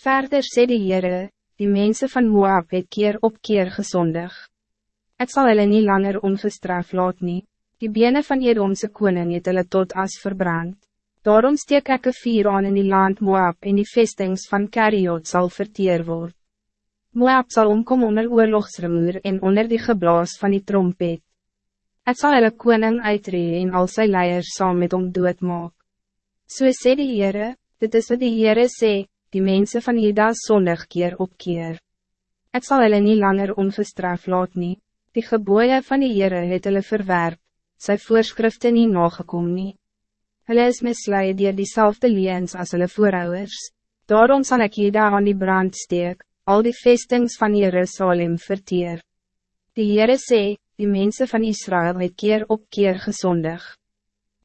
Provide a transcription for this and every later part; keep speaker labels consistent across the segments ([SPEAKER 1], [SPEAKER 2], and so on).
[SPEAKER 1] Verder sê die Heere, die mensen van Moab het keer op keer gezondig. Ik zal hulle niet langer ongestraft laat nie, die benen van Edomse koning het hulle tot as verbrand. Daarom steek ek een vier aan in die land Moab en die vestings van Kariot zal verteer word. Moab zal omkom onder oorlogsremoer en onder die geblaas van die trompet. Het zal hulle koning uitree en al sy leiers saam met hom doodmaak. So sê die Heere, dit is wat die Heere sê, die mensen van Ida zondig keer op keer. Het zal hulle niet langer ongestraft laat nie, die geboeien van die Heere het hulle verwerp, sy voorschriften niet nagekom nie. Hulle is misleid dier diezelfde leens als hulle voorouders. daarom zal ik Ida aan die brand steek, al die vestings van Jerusalem verteer. Die Heere sê, die mensen van Israël het keer op keer gezondig.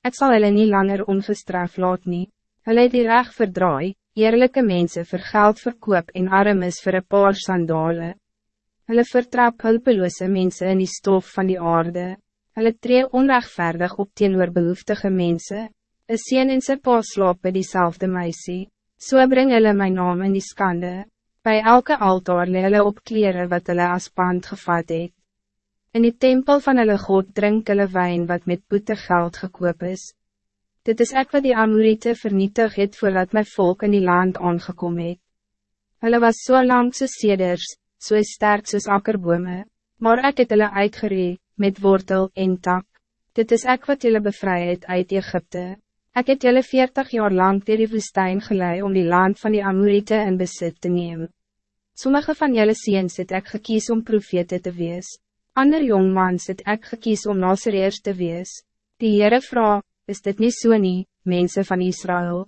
[SPEAKER 1] Het zal hulle niet langer ongestraft laat nie, hulle het die reg verdraai, eerlijke mensen vir geld verkoop en armes vir een paar sandalen. Hulle vertrap hulpeloze mensen in die stof van die aarde. Hulle tree onrechtvaardig op teenoor behoeftige mensen. Een sien en sy pa slaap by diezelfde meisie. So bring hulle my naam in die skande. Bij elke altaar le hulle op kleren wat hulle as pand gevat het. In die tempel van hulle God drink hulle wijn wat met boete geld gekoop is. Dit is ek wat die Amorite vernietig het voordat my volk in die land aangekom het. Hulle was so lang soos seders, so sterk soos akkerbome, maar ek het hulle uitgeree, met wortel en tak. Dit is ek wat julle bevry het uit Egypte. Ik het julle veertig jaar lang dier die woestijn gelei om die land van die Amorite in besit te nemen. Sommige van julle seens het ek gekies om profete te wees. Ander jongmans het ek gekies om nasereers te wees. Die Heere vraag, is dit niet so nie, mense van Israël?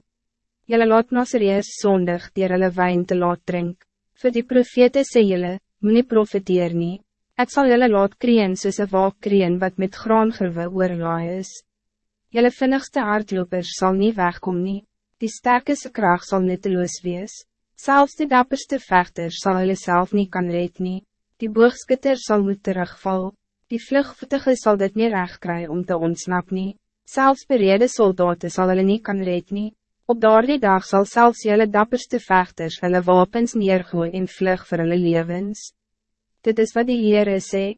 [SPEAKER 1] Jelle laat Nazareers zondig dier hulle wijn te laat drink. Voor die profete sê jylle, moet nie profeteer nie. Ek sal jylle laat kreen soos een waak kreen wat met graangerwe oorlaai is. Jelle vinnigste hardlopers zal niet wegkom nie. Die sterkste kracht zal nutteloos wees. Zelfs de dapperste vechters zal hulle self niet kan red nie. Die boogskutter zal moet terugval. Die vlugvoetige zal dit niet recht kry om te ontsnap nie. Zelfs berede soldaten zal hulle niet kan red nie. Op daardie dag zal zelfs jelle dapperste vechters hulle wapens neergooi en vlug vir hulle levens. Dit is wat die Heere sê,